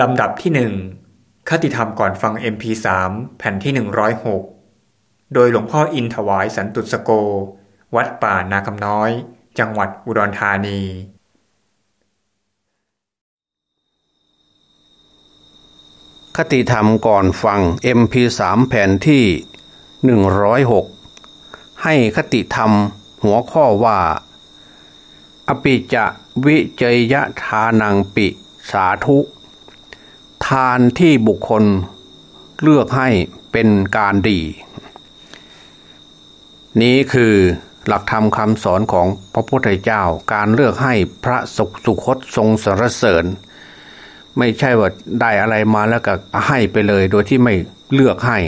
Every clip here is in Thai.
ลำดับที่หนึ่งคติธรรมก่อนฟัง MP3 แผ่นที่ 106 โดยหลวงพ่ออินถวายสันตุสโก วัดป่านาคำน้อย จังหวัดอุดรธานี คติธรรมก่อนฟัง MP3 แผ่นที่ 106 ให้คติธรรมหัวข้อว่า อปิจะวิเจยทานังปิสาธุ ทานที่บุคคลเลือกให้เป็นการดี นี้คือหลักธรรมคำสอนของพระพุทธเจ้าการเลือกให้พระสุสุคตทรงสรรเสริญ ไม่ใช่ว่าได้อะไรมาแล้วก็ให้ไปเลยโดยที่ไม่เลือกให้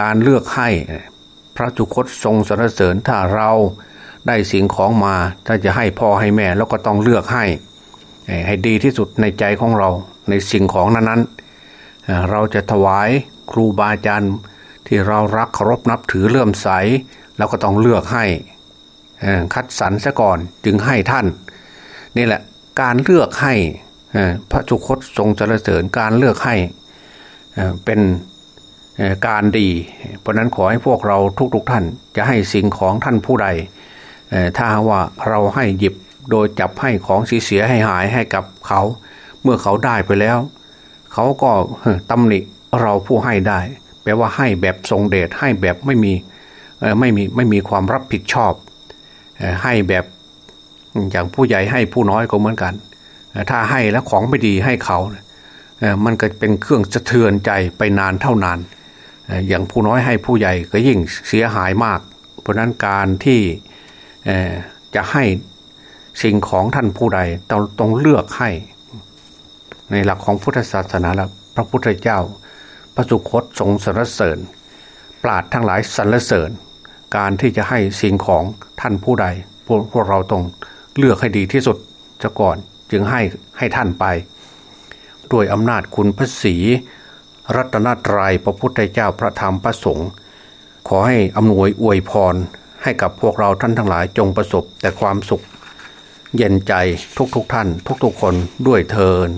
การเลือกให้พระจุคตทรงสรรเสริญถ้าเราได้สิ่งของมาถ้าจะให้พ่อให้แม่แล้วก็ต้องเลือกให้ ให้ดีที่สุดในใจของเรา ในสิ่งของนั้นๆ เราจะถวายครูบาอาจารย์ที่เรารักเคารพนับถือเลื่อมใสเราก็ต้องเลือกให้คัดสรรซะก่อนจึงให้ท่าน นี่แหละการเลือกให้พระจุคตทรงเจริญเสริญการเลือกให้เป็นการดี เพราะนั้นขอให้พวกเราทุกๆท่านจะให้สิ่งของท่านผู้ใด ถ้าว่าเราให้หยิบโดยจับให้ของเสียให้หายให้กับเขา เมื่อเขาได้ไปแล้ว เขาก็ตำหนิเราผู้ให้ได้ แปลว่าให้แบบทรงเดชให้แบบไม่มีไม่มีไม่มีความรับผิดชอบ ให้แบบอย่างผู้ใหญ่ให้ผู้น้อยก็เหมือนกัน ถ้าให้แล้วของไม่ดีให้เขามันก็เป็นเครื่องสะเทือนใจไปนานเท่านาน อย่างผู้น้อยให้ผู้ใหญ่ก็ยิ่งเสียหายมาก เพราะนั้นการที่จะให้สิ่งของท่านผู้ใดต้องต้องเลือกให้ ในหลักของพุทธศาสนาแล้วพระพุทธเจ้า พระสุคตทรงสรรเสริญ ปราดทั้งหลายสรรเสริญ การที่จะให้สิ่งของท่านผู้ใด พวกพวกเราต้องเลือกให้ดีที่สุดจะก่อนจึงให้ให้ท่านไป ด้วยอำนาจคุณพระศรีรัตนตรยัยพระพุทธเจ้าพระธรรมพระสงฆ์ขอให้อำนวยอวยพรให้กับพวกเราท่านทั้งหลายจงประสบแต่ความสุข เย็นใจทุกๆทท่าน ทุกๆคนด้วยเทิน